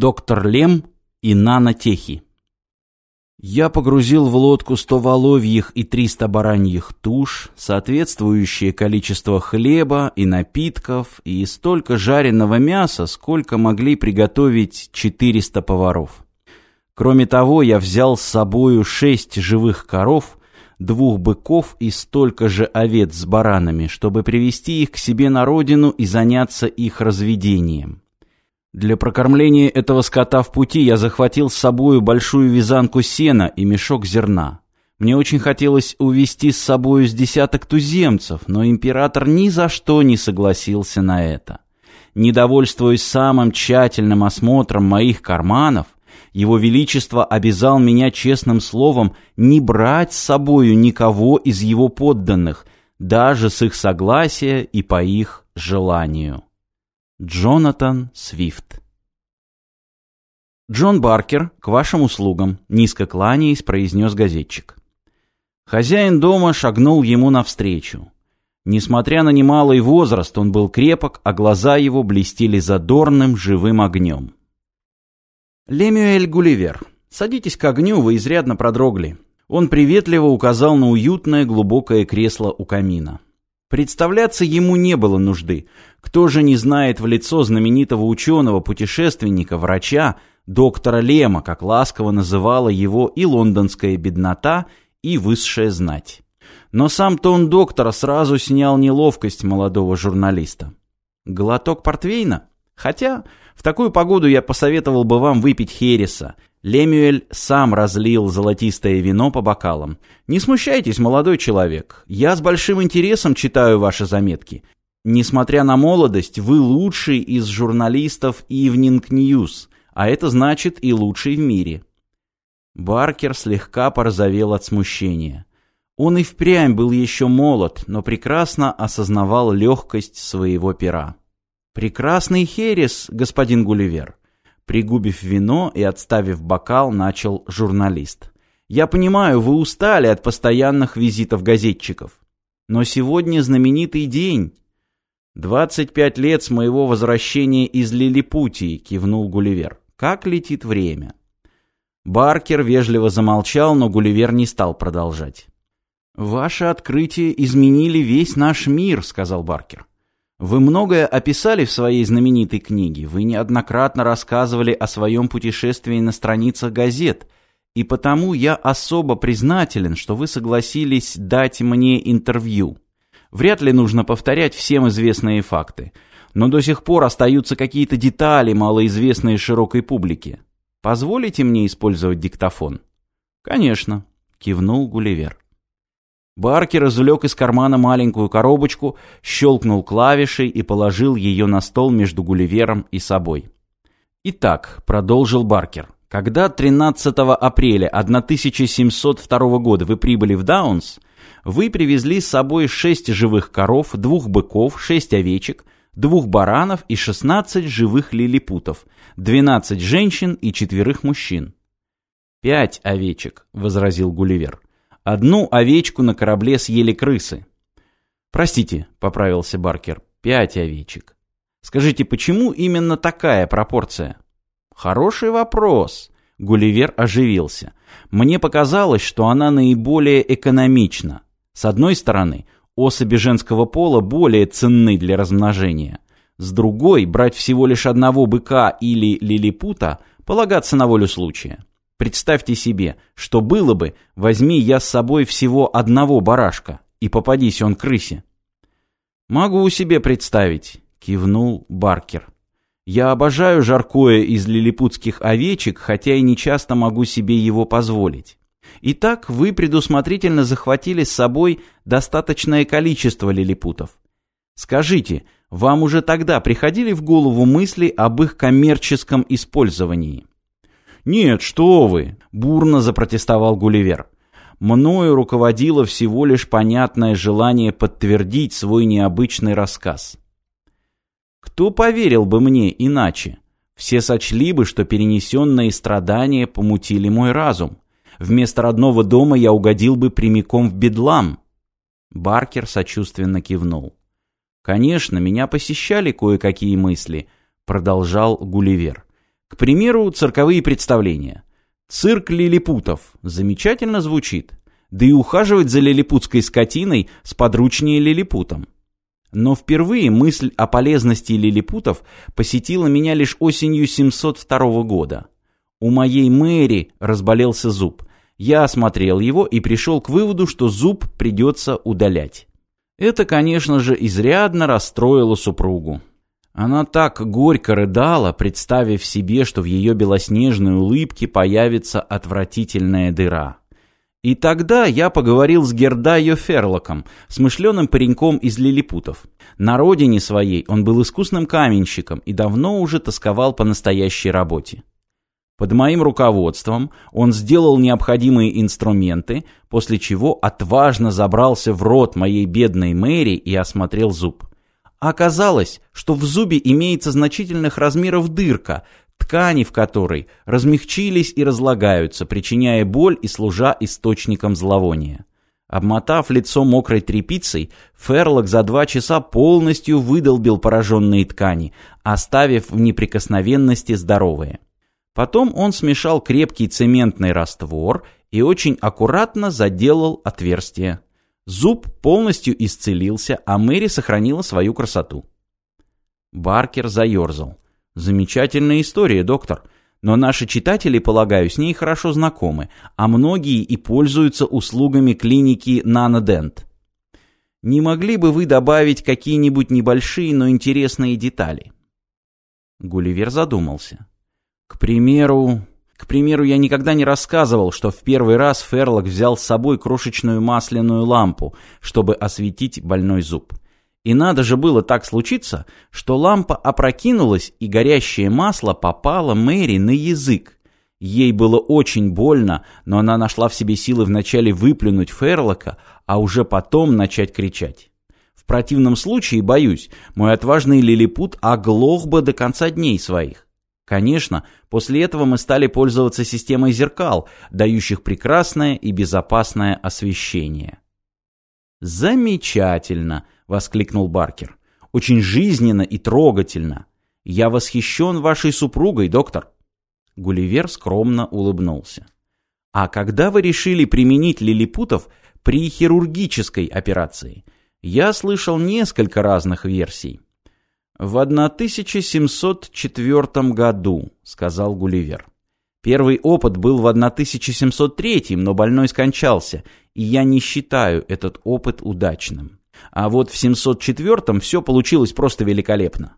Доктор Лем и нанотехи. Я погрузил в лодку сто воловьих и триста бараньих туш, соответствующее количество хлеба и напитков, и столько жареного мяса, сколько могли приготовить 400 поваров. Кроме того, я взял с собою шесть живых коров, двух быков и столько же овец с баранами, чтобы привести их к себе на родину и заняться их разведением. Для прокормления этого скота в пути я захватил с собою большую вязанку сена и мешок зерна. Мне очень хотелось увезти с собою с десяток туземцев, но император ни за что не согласился на это. Недовольствуясь самым тщательным осмотром моих карманов, его Величество обязал меня честным словом не брать с собою никого из его подданных, даже с их согласия и по их желанию. Джонатан Свифт «Джон Баркер, к вашим услугам», — низко кланяясь, произнес газетчик. Хозяин дома шагнул ему навстречу. Несмотря на немалый возраст, он был крепок, а глаза его блестели задорным живым огнем. «Лемюэль Гулливер, садитесь к огню, вы изрядно продрогли». Он приветливо указал на уютное глубокое кресло у камина. Представляться ему не было нужды. Кто же не знает в лицо знаменитого ученого-путешественника, врача, доктора Лема, как ласково называла его и лондонская беднота, и высшая знать. Но сам тон доктора сразу снял неловкость молодого журналиста. Глоток портвейна? Хотя в такую погоду я посоветовал бы вам выпить хереса, Лемюэль сам разлил золотистое вино по бокалам. «Не смущайтесь, молодой человек. Я с большим интересом читаю ваши заметки. Несмотря на молодость, вы лучший из журналистов Evening News, а это значит и лучший в мире». Баркер слегка порозовел от смущения. Он и впрямь был еще молод, но прекрасно осознавал легкость своего пера. «Прекрасный херес, господин Гулливер. Пригубив вино и отставив бокал, начал журналист. «Я понимаю, вы устали от постоянных визитов газетчиков. Но сегодня знаменитый день. «Двадцать пять лет с моего возвращения из Лилипутии», — кивнул Гулливер. «Как летит время?» Баркер вежливо замолчал, но Гулливер не стал продолжать. «Ваши открытия изменили весь наш мир», — сказал Баркер. Вы многое описали в своей знаменитой книге, вы неоднократно рассказывали о своем путешествии на страницах газет, и потому я особо признателен, что вы согласились дать мне интервью. Вряд ли нужно повторять всем известные факты, но до сих пор остаются какие-то детали, малоизвестные широкой публике. Позволите мне использовать диктофон? Конечно, кивнул Гулливер. Баркер извлек из кармана маленькую коробочку, щелкнул клавишей и положил ее на стол между Гулливером и собой. «Итак», — продолжил Баркер, — «когда 13 апреля 1702 года вы прибыли в Даунс, вы привезли с собой шесть живых коров, двух быков, шесть овечек, двух баранов и 16 живых лилипутов, 12 женщин и четверых мужчин». «Пять овечек», — возразил Гулливер. Одну овечку на корабле съели крысы. Простите, поправился Баркер, пять овечек. Скажите, почему именно такая пропорция? Хороший вопрос. Гулливер оживился. Мне показалось, что она наиболее экономична. С одной стороны, особи женского пола более ценны для размножения. С другой, брать всего лишь одного быка или лилипута, полагаться на волю случая. Представьте себе, что было бы, возьми я с собой всего одного барашка, и попадись он крысе. «Могу себе представить», — кивнул Баркер. «Я обожаю жаркое из лилипутских овечек, хотя и не часто могу себе его позволить. Итак, вы предусмотрительно захватили с собой достаточное количество лилипутов. Скажите, вам уже тогда приходили в голову мысли об их коммерческом использовании?» «Нет, что вы!» – бурно запротестовал Гулливер. «Мною руководило всего лишь понятное желание подтвердить свой необычный рассказ». Кто поверил бы мне иначе? Все сочли бы, что перенесенные страдания помутили мой разум. Вместо родного дома я угодил бы прямиком в бедлам. Баркер сочувственно кивнул. «Конечно, меня посещали кое-какие мысли», — продолжал Гулливер. К примеру, цирковые представления. Цирк лилипутов. Замечательно звучит. Да и ухаживать за лилипутской скотиной сподручнее лилипутом. Но впервые мысль о полезности лилипутов посетила меня лишь осенью 702 года. У моей Мэри разболелся зуб. Я осмотрел его и пришел к выводу, что зуб придется удалять. Это, конечно же, изрядно расстроило супругу. Она так горько рыдала, представив себе, что в ее белоснежной улыбке появится отвратительная дыра. И тогда я поговорил с Гердайо Ферлоком, смышленым пареньком из лилипутов. На родине своей он был искусным каменщиком и давно уже тосковал по настоящей работе. Под моим руководством он сделал необходимые инструменты, после чего отважно забрался в рот моей бедной Мэри и осмотрел зуб. Оказалось, что в зубе имеется значительных размеров дырка, ткани в которой размягчились и разлагаются, причиняя боль и служа источником зловония. Обмотав лицо мокрой тряпицей, Ферлок за два часа полностью выдолбил пораженные ткани, оставив в неприкосновенности здоровые. Потом он смешал крепкий цементный раствор и очень аккуратно заделал отверстие. Зуб полностью исцелился, а Мэри сохранила свою красоту. Баркер заерзал. Замечательная история, доктор. Но наши читатели, полагаю, с ней хорошо знакомы, а многие и пользуются услугами клиники Нанодент. Не могли бы вы добавить какие-нибудь небольшие, но интересные детали? Гулливер задумался. К примеру... К примеру, я никогда не рассказывал, что в первый раз Ферлок взял с собой крошечную масляную лампу, чтобы осветить больной зуб. И надо же было так случиться, что лампа опрокинулась, и горящее масло попало Мэри на язык. Ей было очень больно, но она нашла в себе силы вначале выплюнуть Ферлока, а уже потом начать кричать. В противном случае, боюсь, мой отважный лилипут оглох бы до конца дней своих. Конечно, после этого мы стали пользоваться системой зеркал, дающих прекрасное и безопасное освещение. «Замечательно!» — воскликнул Баркер. «Очень жизненно и трогательно. Я восхищен вашей супругой, доктор». Гулливер скромно улыбнулся. «А когда вы решили применить лилипутов при хирургической операции? Я слышал несколько разных версий». «В 1704 году», — сказал Гулливер. Первый опыт был в 1703, но больной скончался, и я не считаю этот опыт удачным. А вот в 704 все получилось просто великолепно.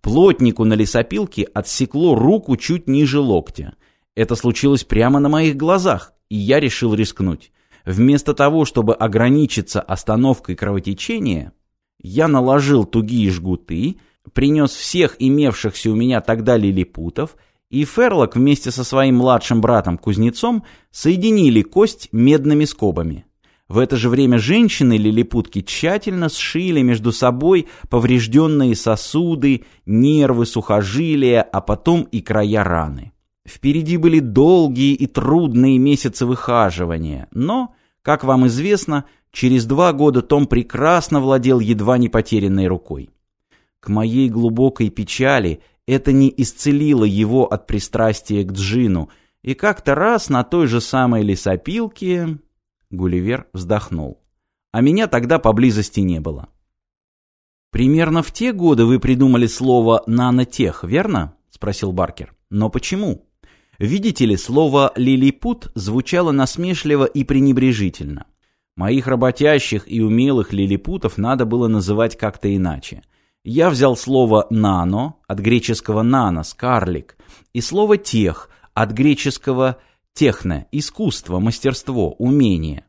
Плотнику на лесопилке отсекло руку чуть ниже локтя. Это случилось прямо на моих глазах, и я решил рискнуть. Вместо того, чтобы ограничиться остановкой кровотечения, я наложил тугие жгуты, принес всех имевшихся у меня тогда лилипутов – и Ферлок вместе со своим младшим братом-кузнецом соединили кость медными скобами. В это же время женщины-лилипутки тщательно сшили между собой поврежденные сосуды, нервы, сухожилия, а потом и края раны. Впереди были долгие и трудные месяцы выхаживания, но, как вам известно, через два года Том прекрасно владел едва не потерянной рукой. К моей глубокой печали это не исцелило его от пристрастия к джину, и как-то раз на той же самой лесопилке... Гулливер вздохнул. А меня тогда поблизости не было. «Примерно в те годы вы придумали слово «нанотех», верно?» — спросил Баркер. «Но почему?» Видите ли, слово «лилипут» звучало насмешливо и пренебрежительно. Моих работящих и умелых лилипутов надо было называть как-то иначе. Я взял слово «нано» от греческого «нанос» — «карлик», и слово «тех» от греческого «техне» — «искусство», «мастерство», «умение».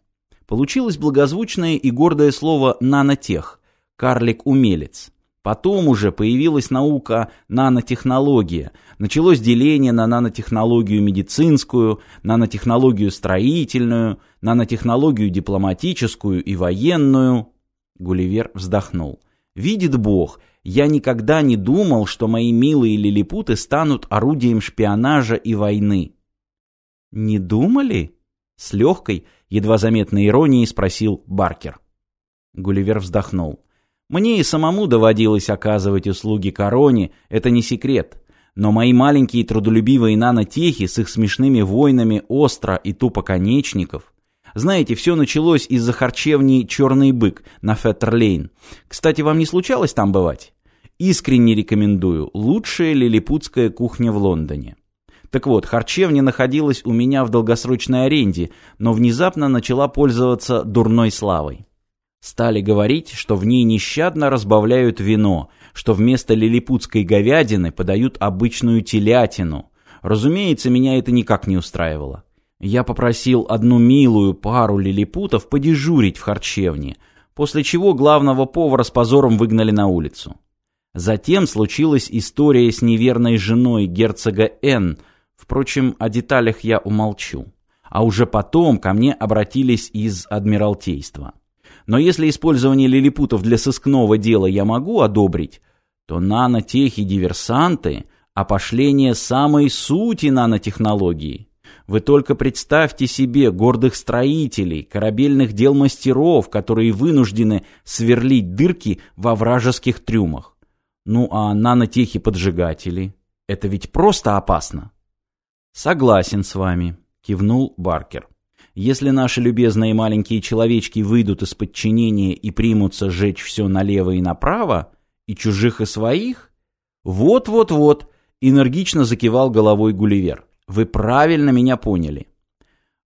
Получилось благозвучное и гордое слово «нанотех» — «карлик-умелец». Потом уже появилась наука нанотехнология. Началось деление на нанотехнологию медицинскую, нанотехнологию строительную, нанотехнологию дипломатическую и военную. Гулливер вздохнул. Видит Бог, я никогда не думал, что мои милые лилипуты станут орудием шпионажа и войны. Не думали? С легкой, едва заметной иронией спросил Баркер. Гулливер вздохнул. Мне и самому доводилось оказывать услуги короне, это не секрет. Но мои маленькие трудолюбивые нанотехи с их смешными войнами остро и тупо конечников. Знаете, все началось из-за харчевни «Черный бык» на Феттерлейн. Кстати, вам не случалось там бывать? Искренне рекомендую. Лучшая лилипутская кухня в Лондоне. Так вот, харчевня находилась у меня в долгосрочной аренде, но внезапно начала пользоваться дурной славой. Стали говорить, что в ней нещадно разбавляют вино, что вместо лилипутской говядины подают обычную телятину. Разумеется, меня это никак не устраивало. Я попросил одну милую пару лилипутов подежурить в харчевне, после чего главного повара с позором выгнали на улицу. Затем случилась история с неверной женой герцога Н. Впрочем, о деталях я умолчу. А уже потом ко мне обратились из Адмиралтейства. Но если использование лилипутов для сыскного дела я могу одобрить, то нанотехи-диверсанты – опошление самой сути нанотехнологии. Вы только представьте себе гордых строителей, корабельных дел мастеров, которые вынуждены сверлить дырки во вражеских трюмах. Ну а нанотехи-поджигатели – это ведь просто опасно. Согласен с вами, кивнул Баркер. Если наши любезные маленькие человечки выйдут из подчинения и примутся сжечь все налево и направо, и чужих, и своих? Вот-вот-вот, энергично закивал головой Гулливер. Вы правильно меня поняли.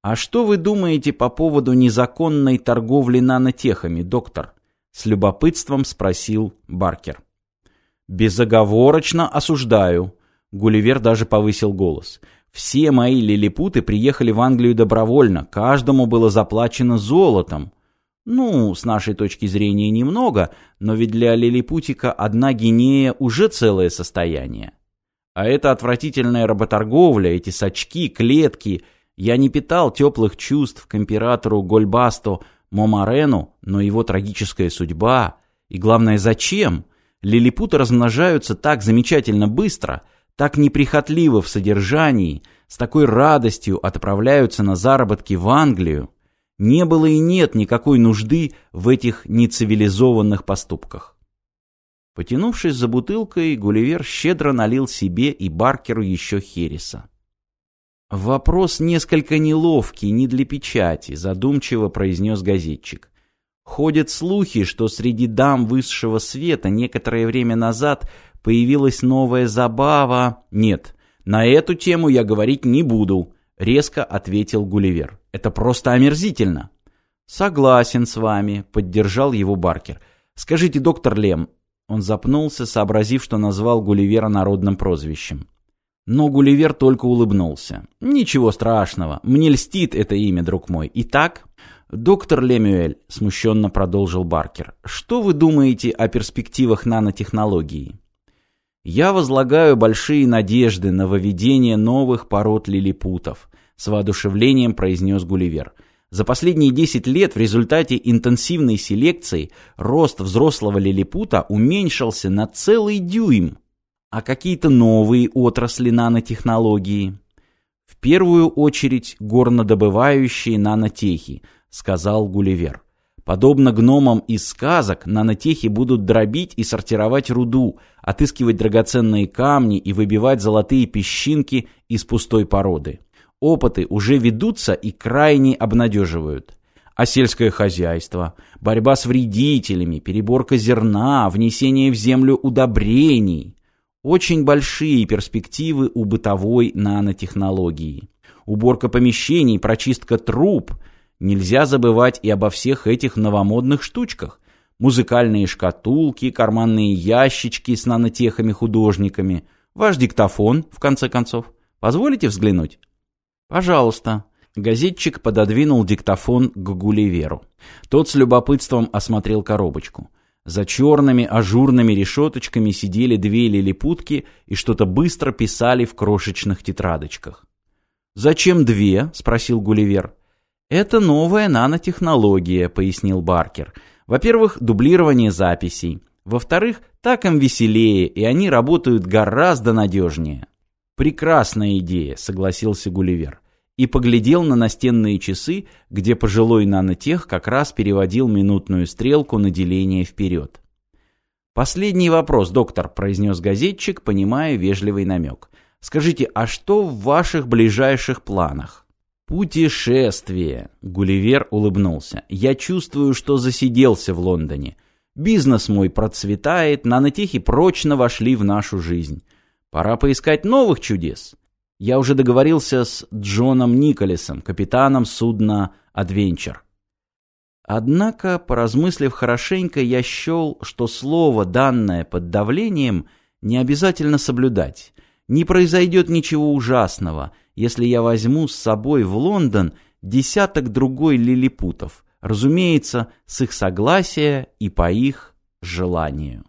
А что вы думаете по поводу незаконной торговли нанотехами, доктор? С любопытством спросил Баркер. Безоговорочно осуждаю. Гулливер даже повысил голос. Все мои лилипуты приехали в Англию добровольно, каждому было заплачено золотом. Ну, с нашей точки зрения немного, но ведь для лилипутика одна гинея уже целое состояние. А это отвратительная работорговля, эти сачки, клетки. Я не питал теплых чувств к императору Гольбасто Момарену, но его трагическая судьба. И главное, зачем? Лилипуты размножаются так замечательно быстро – так неприхотливо в содержании, с такой радостью отправляются на заработки в Англию, не было и нет никакой нужды в этих нецивилизованных поступках. Потянувшись за бутылкой, Гулливер щедро налил себе и Баркеру еще хереса. «Вопрос несколько неловкий, не для печати», — задумчиво произнес газетчик. «Ходят слухи, что среди дам высшего света некоторое время назад появилась новая забава. Нет, на эту тему я говорить не буду, резко ответил Гулливер. Это просто омерзительно. Согласен с вами, поддержал его Баркер. Скажите, доктор Лем, он запнулся, сообразив, что назвал Гулливера народным прозвищем. Но Гулливер только улыбнулся. «Ничего страшного. Мне льстит это имя, друг мой. Итак, доктор Лемюэль», — смущенно продолжил Баркер, — «что вы думаете о перспективах нанотехнологии?» Я возлагаю большие надежды на выведение новых пород лилипутов, с воодушевлением произнес Гулливер. За последние 10 лет в результате интенсивной селекции рост взрослого лилипута уменьшился на целый дюйм. А какие-то новые отрасли нанотехнологии? В первую очередь горнодобывающие нанотехи, сказал Гулливер. Подобно гномам из сказок, нанотехи будут дробить и сортировать руду, отыскивать драгоценные камни и выбивать золотые песчинки из пустой породы. Опыты уже ведутся и крайне обнадеживают. А сельское хозяйство, борьба с вредителями, переборка зерна, внесение в землю удобрений. Очень большие перспективы у бытовой нанотехнологии. Уборка помещений, прочистка труб – Нельзя забывать и обо всех этих новомодных штучках. Музыкальные шкатулки, карманные ящички с нанотехами-художниками, ваш диктофон, в конце концов. Позволите взглянуть? Пожалуйста. Газетчик пододвинул диктофон к Гулливеру. Тот с любопытством осмотрел коробочку. За черными ажурными решеточками сидели две лилипутки и что-то быстро писали в крошечных тетрадочках. «Зачем две?» — спросил Гулливер. «Это новая нанотехнология», — пояснил Баркер. «Во-первых, дублирование записей. Во-вторых, так им веселее, и они работают гораздо надежнее». «Прекрасная идея», — согласился Гулливер. И поглядел на настенные часы, где пожилой нанотех как раз переводил минутную стрелку на деление вперед. «Последний вопрос, доктор», — произнес газетчик, понимая вежливый намек. «Скажите, а что в ваших ближайших планах?» «Путешествие», — Гулливер улыбнулся. «Я чувствую, что засиделся в Лондоне. Бизнес мой процветает, нанотехи прочно вошли в нашу жизнь. Пора поискать новых чудес. Я уже договорился с Джоном Николесом, капитаном судна «Адвенчер». Однако, поразмыслив хорошенько, я счел, что слово, данное под давлением, не обязательно соблюдать. Не произойдет ничего ужасного, если я возьму с собой в Лондон десяток другой лилипутов, разумеется, с их согласия и по их желанию.